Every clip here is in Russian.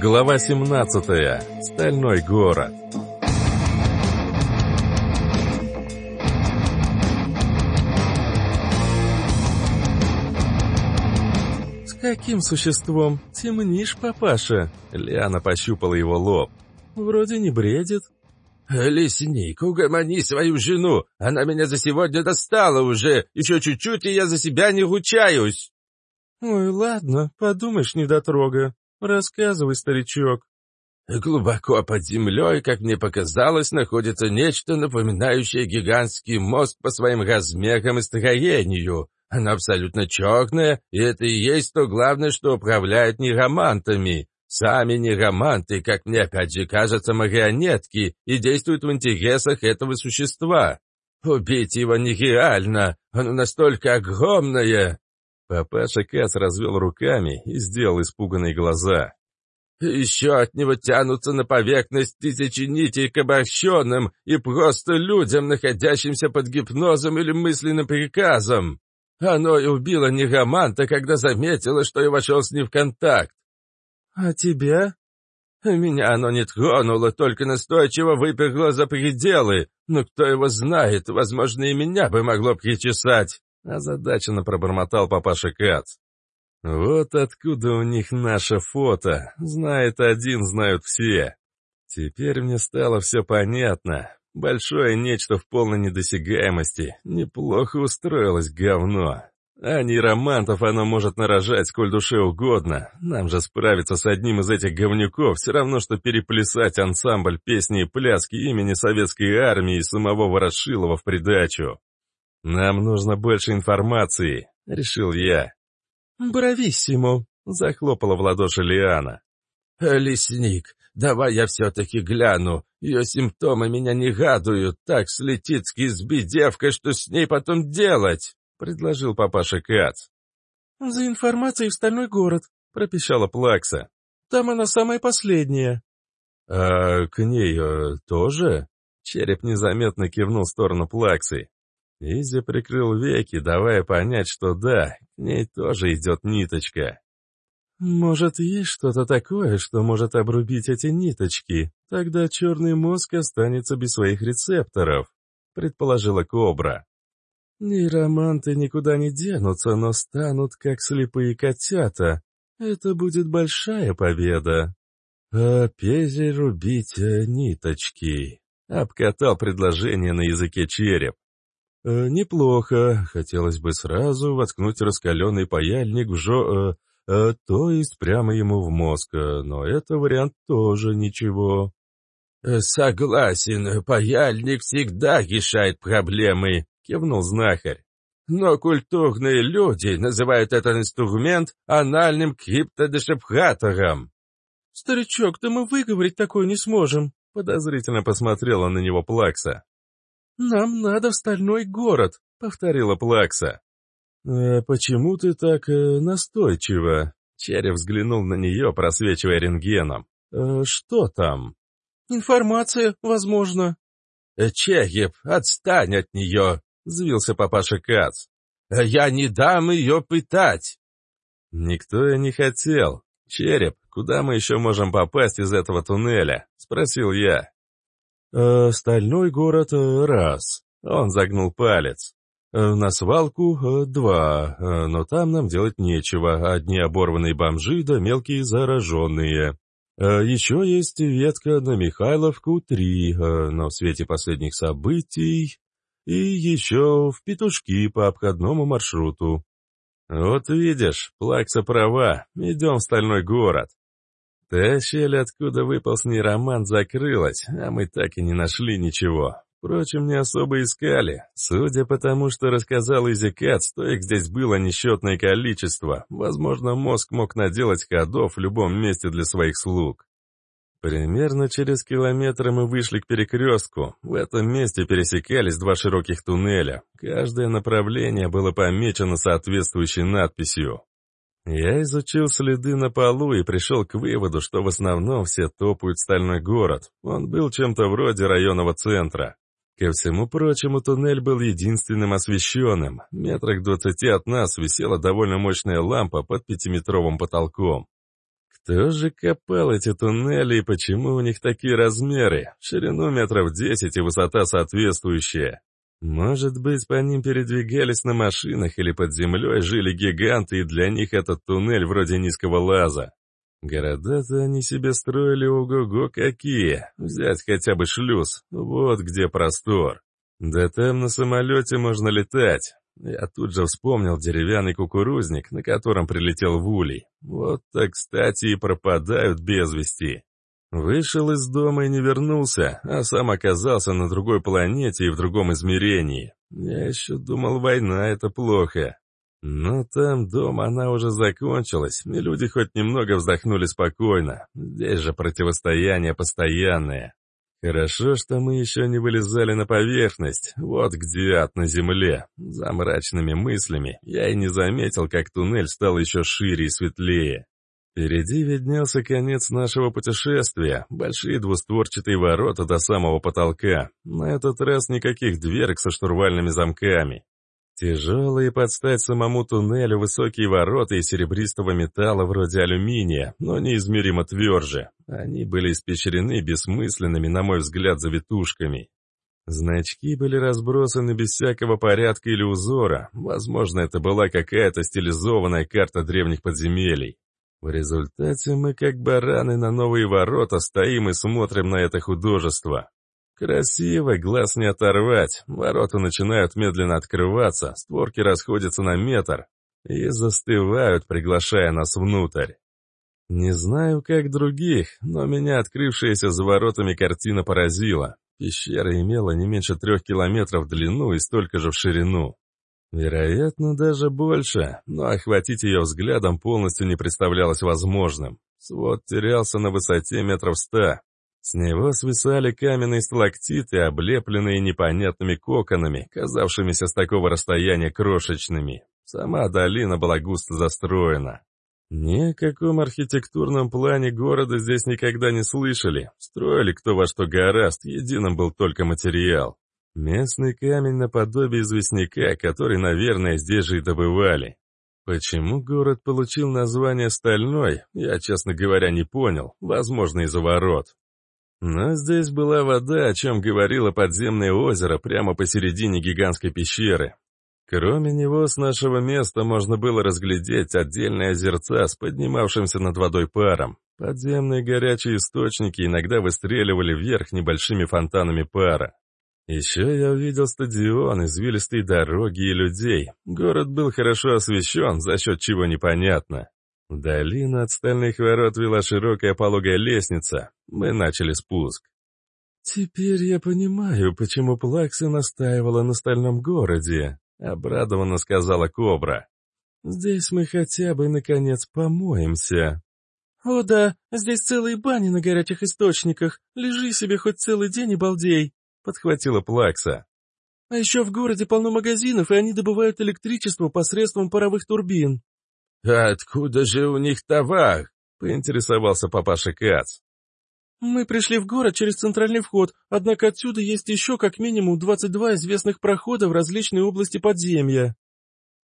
Глава 17. Стальной город. «С каким существом? Темнишь, папаша?» Лиана пощупала его лоб. «Вроде не бредит». «Лесник, угомони свою жену! Она меня за сегодня достала уже! Еще чуть-чуть, и я за себя не ручаюсь!» «Ой, ладно, подумаешь, недотрога. Рассказывай, старичок». Глубоко под землей, как мне показалось, находится нечто, напоминающее гигантский мозг по своим размерам и строению. Оно абсолютно черное, и это и есть то главное, что управляет нейромантами. Сами нейроманты, как мне опять же кажется, марионетки, и действуют в интересах этого существа. Убить его нереально, оно настолько огромное. Папаша Кац развел руками и сделал испуганные глаза. Еще от него тянутся на поверхность тысячи нитей к обращенным и просто людям, находящимся под гипнозом или мысленным приказом. Оно и убило Нейроманта, когда заметило, что я вошел с ним в контакт. «А тебя?» «Меня оно не тронуло, только настойчиво выпрыгло за пределы. Но кто его знает, возможно, и меня бы могло причесать», — озадаченно пробормотал папаша Кац. Вот откуда у них наше фото. Знает один, знают все. Теперь мне стало все понятно. Большое нечто в полной недосягаемости. Неплохо устроилось говно. А нейромантов оно может нарожать сколь душе угодно. Нам же справиться с одним из этих говнюков все равно, что переплясать ансамбль песни и пляски имени советской армии и самого Ворошилова в придачу. Нам нужно больше информации, решил я. «Брависсимо!» — захлопала в ладоши Лиана. «Лесник, давай я все-таки гляну. Ее симптомы меня не гадуют. Так слетит с девка, что с ней потом делать?» — предложил папаша Кац. «За информацией в стальной город», — пропищала Плакса. «Там она самая последняя». «А к ней э, тоже?» Череп незаметно кивнул в сторону Плаксы. Изи прикрыл веки, давая понять, что да, к ней тоже идет ниточка. «Может, есть что-то такое, что может обрубить эти ниточки? Тогда черный мозг останется без своих рецепторов», — предположила Кобра. «Нейроманты никуда не денутся, но станут как слепые котята. Это будет большая победа». «А перерубить ниточки», — обкатал предложение на языке череп. Э, «Неплохо. Хотелось бы сразу воткнуть раскаленный паяльник в жо... Э, э, то есть прямо ему в мозг, э, но это вариант тоже ничего». Э, «Согласен, паяльник всегда решает проблемы», — кивнул знахарь. «Но культурные люди называют этот инструмент анальным криптодешепхатором». «Старичок, да мы выговорить такое не сможем», — подозрительно посмотрела на него Плакса. «Нам надо в стальной город», — повторила Плакса. «Э, «Почему ты так э, настойчиво?» Череп взглянул на нее, просвечивая рентгеном. «Э, «Что там?» «Информация, возможно». «Э, «Череп, отстань от нее!» — взвился папаша Кац. «Э, «Я не дам ее пытать!» «Никто и не хотел. Череп, куда мы еще можем попасть из этого туннеля?» — спросил я. «Э, «Стальной город э, — раз». Он загнул палец. Э, «На свалку два, но там нам делать нечего, одни оборванные бомжи да мелкие зараженные. Еще есть ветка на Михайловку — три, но в свете последних событий... И еще в петушки по обходному маршруту. Вот видишь, Плакса права, идем в стальной город. Та щель, откуда выполз нейромант, закрылась, а мы так и не нашли ничего. Впрочем, не особо искали. Судя по тому, что рассказал Изикат, стоек здесь было несчетное количество. Возможно, мозг мог наделать ходов в любом месте для своих слуг. Примерно через километр мы вышли к перекрестку. В этом месте пересекались два широких туннеля. Каждое направление было помечено соответствующей надписью. Я изучил следы на полу и пришел к выводу, что в основном все топают стальной город. Он был чем-то вроде районного центра. Ко всему прочему, туннель был единственным освещенным. Метрах двадцати от нас висела довольно мощная лампа под пятиметровым потолком. Кто же копал эти туннели и почему у них такие размеры? Ширину метров десять и высота соответствующая. Может быть, по ним передвигались на машинах или под землей жили гиганты, и для них этот туннель вроде низкого лаза. Города-то они себе строили ого-го какие. Взять хотя бы шлюз, вот где простор. Да там на самолете можно летать. Я тут же вспомнил деревянный кукурузник, на котором прилетел в улей. Вот так, кстати, и пропадают без вести. Вышел из дома и не вернулся, а сам оказался на другой планете и в другом измерении. Я еще думал, война — это плохо. Но там дома она уже закончилась, и люди хоть немного вздохнули спокойно. Здесь же противостояние постоянное. Хорошо, что мы еще не вылезали на поверхность, вот где ад на земле. За мрачными мыслями я и не заметил, как туннель стал еще шире и светлее. Впереди виднелся конец нашего путешествия, большие двустворчатые ворота до самого потолка. На этот раз никаких дверок со штурвальными замками. Тяжелые под стать самому туннелю высокие ворота из серебристого металла вроде алюминия, но неизмеримо тверже. Они были испещрены бессмысленными, на мой взгляд, завитушками. Значки были разбросаны без всякого порядка или узора. Возможно, это была какая-то стилизованная карта древних подземелий. В результате мы, как бараны на новые ворота, стоим и смотрим на это художество. Красиво, глаз не оторвать. Ворота начинают медленно открываться, створки расходятся на метр и застывают, приглашая нас внутрь. Не знаю, как других, но меня открывшаяся за воротами картина поразила. Пещера имела не меньше трех километров в длину и столько же в ширину. Вероятно, даже больше, но охватить ее взглядом полностью не представлялось возможным. Свод терялся на высоте метров ста. С него свисали каменные сталактиты, облепленные непонятными коконами, казавшимися с такого расстояния крошечными. Сама долина была густо застроена. Ни о каком архитектурном плане города здесь никогда не слышали. Строили кто во что гораст, единым был только материал. Местный камень наподобие известняка, который, наверное, здесь же и добывали. Почему город получил название «Стальной», я, честно говоря, не понял, возможно, из-за ворот. Но здесь была вода, о чем говорило подземное озеро прямо посередине гигантской пещеры. Кроме него, с нашего места можно было разглядеть отдельные озерца с поднимавшимся над водой паром. Подземные горячие источники иногда выстреливали вверх небольшими фонтанами пара. Еще я увидел стадион, извилистые дороги и людей. Город был хорошо освещен, за счет чего непонятно. В долину от стальных ворот вела широкая пологая лестница. Мы начали спуск. «Теперь я понимаю, почему Плакса настаивала на стальном городе», — обрадованно сказала Кобра. «Здесь мы хотя бы, наконец, помоемся». «О да, здесь целые бани на горячих источниках. Лежи себе хоть целый день и балдей», — подхватила Плакса. «А еще в городе полно магазинов, и они добывают электричество посредством паровых турбин». «А откуда же у них товар?» — поинтересовался папаша Кац. «Мы пришли в город через центральный вход, однако отсюда есть еще как минимум 22 известных прохода в различные области подземья».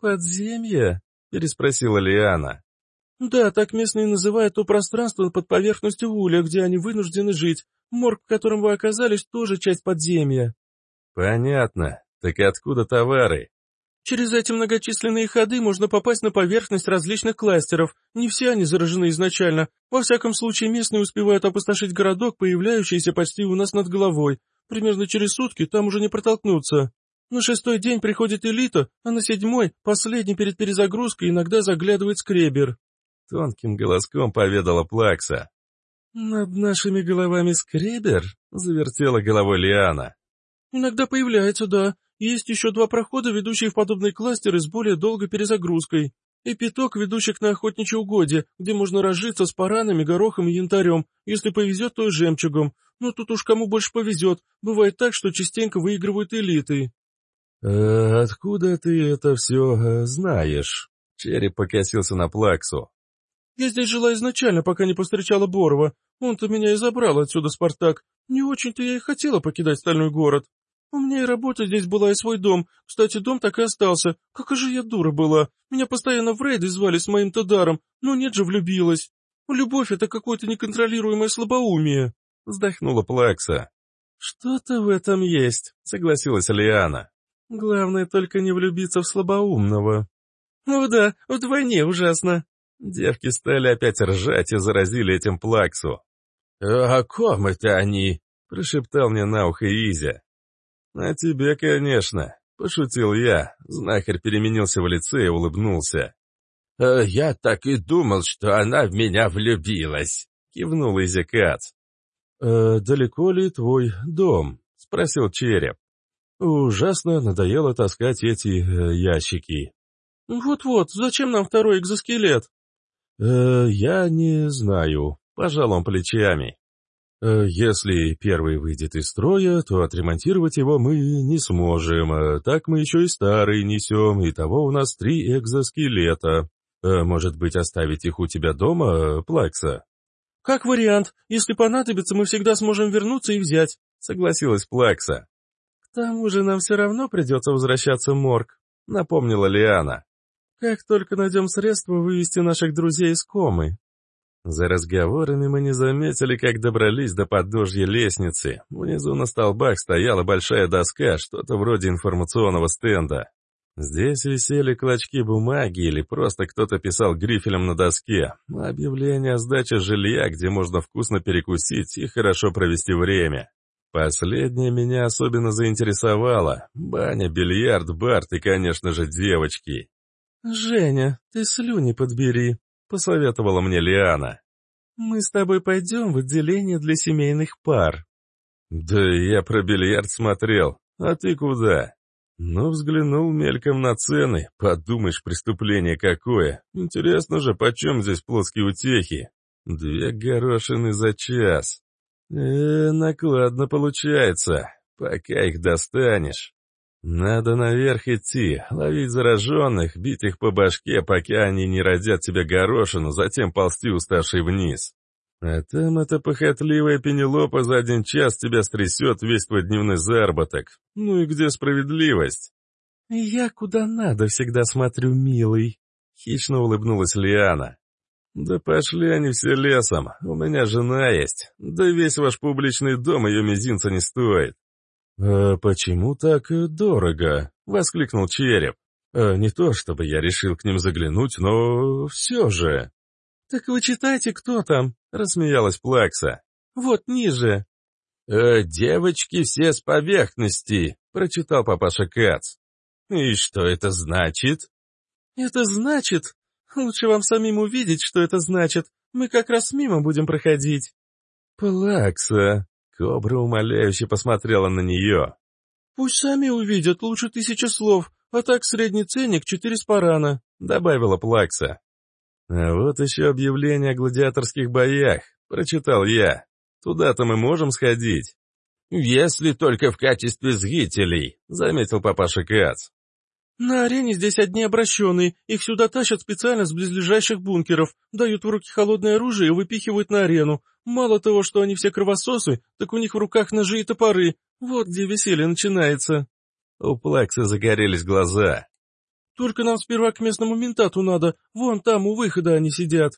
«Подземья?» — переспросила Лиана. «Да, так местные называют то пространство под поверхностью уля, где они вынуждены жить. Морг, в котором вы оказались, тоже часть подземья». «Понятно. Так откуда товары?» «Через эти многочисленные ходы можно попасть на поверхность различных кластеров. Не все они заражены изначально. Во всяком случае, местные успевают опустошить городок, появляющийся почти у нас над головой. Примерно через сутки там уже не протолкнуться. На шестой день приходит элита, а на седьмой, последний перед перезагрузкой, иногда заглядывает скребер». Тонким голоском поведала Плакса. «Над нашими головами скребер?» — завертела головой Лиана. «Иногда появляется, да. Есть еще два прохода, ведущие в подобные кластеры с более долгой перезагрузкой. И пяток, ведущих на охотничье угодье, где можно разжиться с паранами, горохом и янтарем, если повезет, то и жемчугом. Но тут уж кому больше повезет. Бывает так, что частенько выигрывают элиты». «Э, «Откуда ты это все э, знаешь?» Череп покосился на Плаксу. Я здесь жила изначально, пока не повстречала Борова. Он-то меня и забрал отсюда, Спартак. Не очень-то я и хотела покидать стальной город. У меня и работа здесь была, и свой дом. Кстати, дом так и остался. Какая же я дура была. Меня постоянно в рейды звали с моим-то даром, но нет же влюбилась. Любовь — это какое-то неконтролируемое слабоумие. Вздохнула Плакса. Что-то в этом есть, согласилась Лиана. Главное только не влюбиться в слабоумного. Ну да, вдвойне ужасно. Девки стали опять ржать и заразили этим Плаксу. «О ком это они?» — прошептал мне на ухо Изя. «А тебе, конечно», — пошутил я. Знахарь переменился в лице и улыбнулся. «Э, «Я так и думал, что она в меня влюбилась», — кивнул Изя Кац. «Э, «Далеко ли твой дом?» — спросил Череп. «Ужасно надоело таскать эти э, ящики». «Вот-вот, зачем нам второй экзоскелет?» «Э, «Я не знаю», — пожал он плечами. Э, если первый выйдет из строя, то отремонтировать его мы не сможем. Э, так мы еще и старый несем, и того у нас три экзоскелета. Э, может быть, оставить их у тебя дома, Плакса? Как вариант. Если понадобится, мы всегда сможем вернуться и взять, согласилась Плакса. К тому же нам все равно придется возвращаться в морг, напомнила Лиана. Как только найдем средства вывести наших друзей из комы. За разговорами мы не заметили, как добрались до подножья лестницы. Внизу на столбах стояла большая доска, что-то вроде информационного стенда. Здесь висели клочки бумаги или просто кто-то писал грифелем на доске. Объявление о сдаче жилья, где можно вкусно перекусить и хорошо провести время. Последнее меня особенно заинтересовало. Баня, бильярд, бард и, конечно же, девочки. «Женя, ты слюни подбери», посоветовала мне Лиана. «Мы с тобой пойдем в отделение для семейных пар». «Да я про бильярд смотрел. А ты куда?» Ну, взглянул мельком на цены. Подумаешь, преступление какое. Интересно же, почем здесь плоские утехи? Две горошины за час. Э, накладно получается, пока их достанешь. «Надо наверх идти, ловить зараженных, бить их по башке, пока они не родят тебе горошину, затем ползти уставший вниз. А там эта похотливая Пенелопа за один час тебя стрясет весь твой дневной заработок. Ну и где справедливость?» «Я куда надо всегда смотрю, милый», — хищно улыбнулась Лиана. «Да пошли они все лесом, у меня жена есть, да весь ваш публичный дом ее мизинца не стоит». «Э, «Почему так дорого?» — воскликнул Череп. «Э, «Не то, чтобы я решил к ним заглянуть, но все же...» «Так вы читайте, кто там?» — рассмеялась Плакса. «Вот ниже». «Э, «Девочки все с поверхности», — прочитал папаша Кац. «И что это значит?» «Это значит... Лучше вам самим увидеть, что это значит. Мы как раз мимо будем проходить». «Плакса», Кобра умоляюще посмотрела на нее. «Пусть сами увидят, лучше тысяча слов, а так средний ценник четыре спарана», — добавила Плакса. «А вот еще объявление о гладиаторских боях», — прочитал я. «Туда-то мы можем сходить». «Если только в качестве зрителей», — заметил папаша Кац. «На арене здесь одни обращенные, их сюда тащат специально с близлежащих бункеров, дают в руки холодное оружие и выпихивают на арену. Мало того, что они все кровососы, так у них в руках ножи и топоры. Вот где веселье начинается». У Плакса загорелись глаза. «Только нам сперва к местному ментату надо, вон там у выхода они сидят».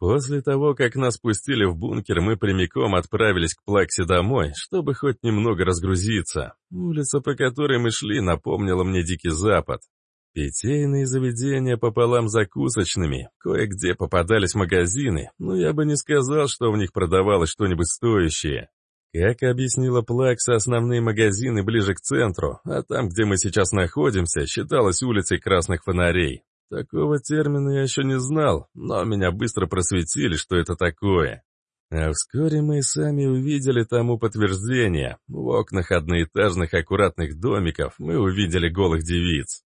После того, как нас пустили в бункер, мы прямиком отправились к Плаксе домой, чтобы хоть немного разгрузиться. Улица, по которой мы шли, напомнила мне Дикий Запад. Питейные заведения пополам закусочными, кое-где попадались магазины, но я бы не сказал, что в них продавалось что-нибудь стоящее. Как объяснила Плакса, основные магазины ближе к центру, а там, где мы сейчас находимся, считалось улицей красных фонарей. Такого термина я еще не знал, но меня быстро просветили, что это такое. А вскоре мы и сами увидели тому подтверждение. В окнах одноэтажных аккуратных домиков мы увидели голых девиц.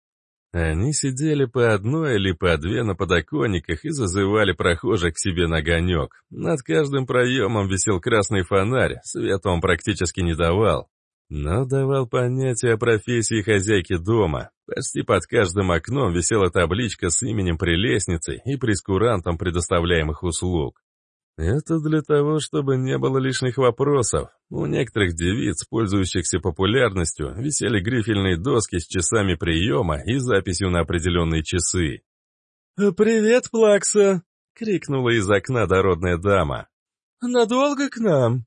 Они сидели по одной или по две на подоконниках и зазывали прохожих к себе на огонек. Над каждым проемом висел красный фонарь, света он практически не давал но давал понятие о профессии хозяйки дома. Почти под каждым окном висела табличка с именем прелестницы и прескурантом предоставляемых услуг. Это для того, чтобы не было лишних вопросов. У некоторых девиц, пользующихся популярностью, висели грифельные доски с часами приема и записью на определенные часы. «Привет, Плакса!» — крикнула из окна дородная дама. «Надолго к нам?»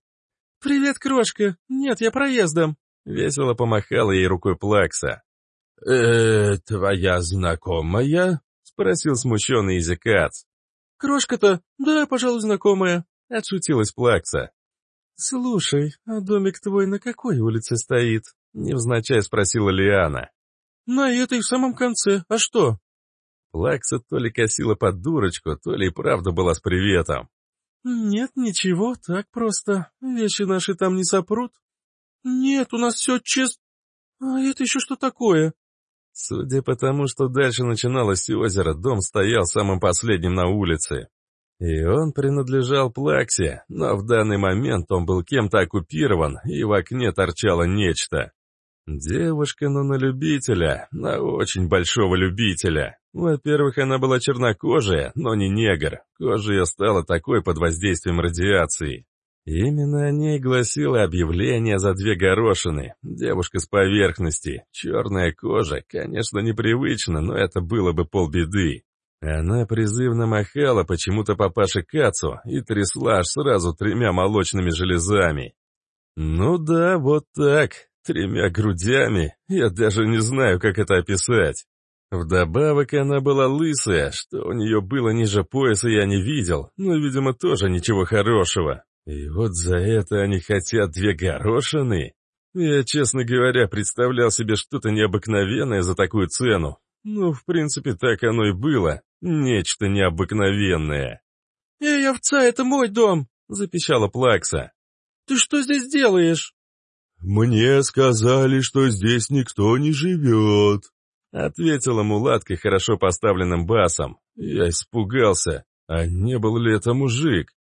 «Привет, крошка! Нет, я проездом!» Весело помахала ей рукой Плакса. «Э, твоя знакомая?» — спросил смущенный Изикац. «Крошка-то? Да, пожалуй, знакомая», — отшутилась Плакса. «Слушай, а домик твой на какой улице стоит?» — невзначай спросила Лиана. «На этой, в самом конце. А что?» Плакса то ли косила под дурочку, то ли и правда была с приветом. «Нет, ничего, так просто. Вещи наши там не сопрут». «Нет, у нас все чест... А это еще что такое?» Судя по тому, что дальше начиналось озеро, дом стоял самым последним на улице. И он принадлежал Плаксе, но в данный момент он был кем-то оккупирован, и в окне торчало нечто. Девушка, но на любителя, на очень большого любителя. Во-первых, она была чернокожая, но не негр. Кожа ее стала такой под воздействием радиации. Именно о ней гласило объявление за две горошины. Девушка с поверхности, черная кожа, конечно, непривычно, но это было бы полбеды. Она призывно махала почему-то папаше Кацу и трясла аж сразу тремя молочными железами. Ну да, вот так, тремя грудями, я даже не знаю, как это описать. Вдобавок она была лысая, что у нее было ниже пояса я не видел, но, видимо, тоже ничего хорошего. И вот за это они хотят две горошины? Я, честно говоря, представлял себе что-то необыкновенное за такую цену. Ну, в принципе, так оно и было. Нечто необыкновенное. «Эй, овца, это мой дом!» — запищала Плакса. «Ты что здесь делаешь?» «Мне сказали, что здесь никто не живет», — ответила мулатка хорошо поставленным басом. Я испугался. А не был ли это мужик?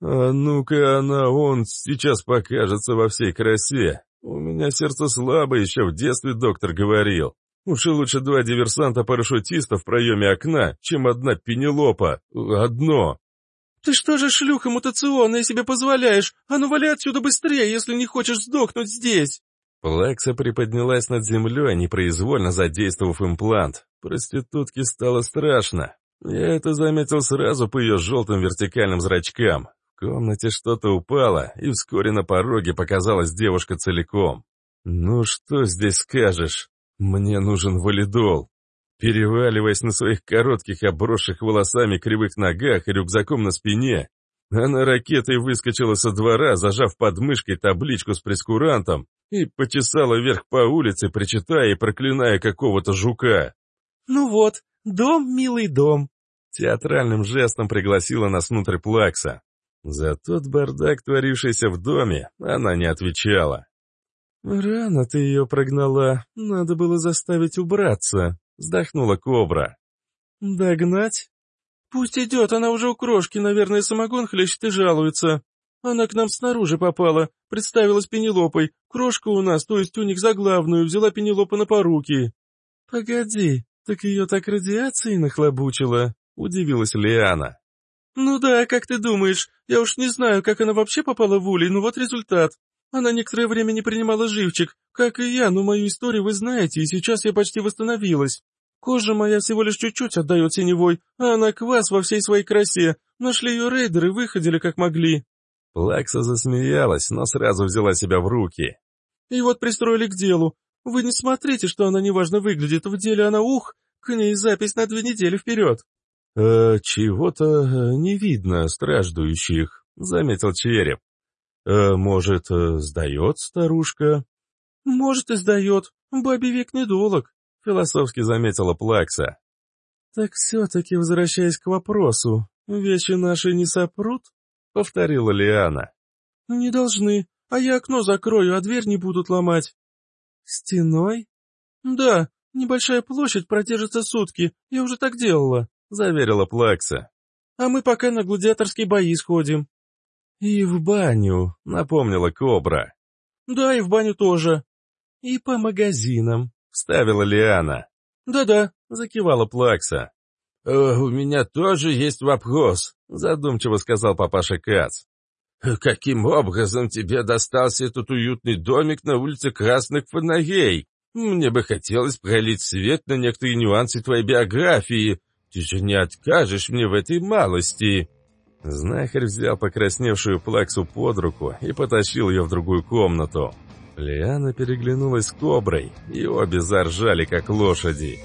А ну-ка она, он сейчас покажется во всей красе. У меня сердце слабо, еще в детстве доктор говорил. Уж лучше два диверсанта-парашютиста в проеме окна, чем одна пенелопа. Одно. «Ты что же, шлюха мутационная, себе позволяешь? А ну вали отсюда быстрее, если не хочешь сдохнуть здесь!» Плакса приподнялась над землей, непроизвольно задействовав имплант. Проститутке стало страшно. Я это заметил сразу по ее желтым вертикальным зрачкам. В комнате что-то упало, и вскоре на пороге показалась девушка целиком. «Ну что здесь скажешь? Мне нужен валидол». Переваливаясь на своих коротких, обросших волосами кривых ногах и рюкзаком на спине, она ракетой выскочила со двора, зажав под мышкой табличку с прескурантом, и почесала вверх по улице, причитая и проклиная какого-то жука. «Ну вот, дом, милый дом», — театральным жестом пригласила нас внутрь Плакса. За тот бардак, творившийся в доме, она не отвечала. «Рано ты ее прогнала, надо было заставить убраться», — вздохнула Кобра. «Догнать?» «Пусть идет, она уже у крошки, наверное, самогон хлещет и жалуется. Она к нам снаружи попала, представилась Пенелопой. Крошка у нас, то есть у них за главную, взяла Пенелопа на поруки». «Погоди, так ее так радиацией нахлобучила?» — удивилась Лиана. «Ну да, как ты думаешь? Я уж не знаю, как она вообще попала в улей, но вот результат. Она некоторое время не принимала живчик, как и я, но мою историю вы знаете, и сейчас я почти восстановилась. Кожа моя всего лишь чуть-чуть отдает синевой, а она квас во всей своей красе. Нашли ее рейдеры, выходили как могли». Плакса засмеялась, но сразу взяла себя в руки. «И вот пристроили к делу. Вы не смотрите, что она неважно выглядит, в деле она ух, к ней запись на две недели вперед». «Э, «Чего-то э, не видно страждующих», — заметил череп. «Э, «Может, э, сдает старушка?» «Может, и сдает. Бабе век недолог», — философски заметила Плакса. «Так все-таки, возвращаясь к вопросу, вещи наши не сопрут?» — повторила Лиана. «Не должны, а я окно закрою, а дверь не будут ломать». «Стеной?» «Да, небольшая площадь продержится сутки, я уже так делала». — заверила Плакса. «А мы пока на гладиаторские бои сходим». «И в баню», — напомнила Кобра. «Да, и в баню тоже». «И по магазинам», — вставила Лиана. «Да-да», — закивала Плакса. У меня тоже есть вопрос», — задумчиво сказал папаша Кац. «Каким образом тебе достался этот уютный домик на улице Красных Фонарей? Мне бы хотелось пролить свет на некоторые нюансы твоей биографии. Ты же не откажешь мне в этой малости». Знахарь взял покрасневшую плаксу под руку и потащил ее в другую комнату. Лиана переглянулась с коброй, и обе заржали, как лошади.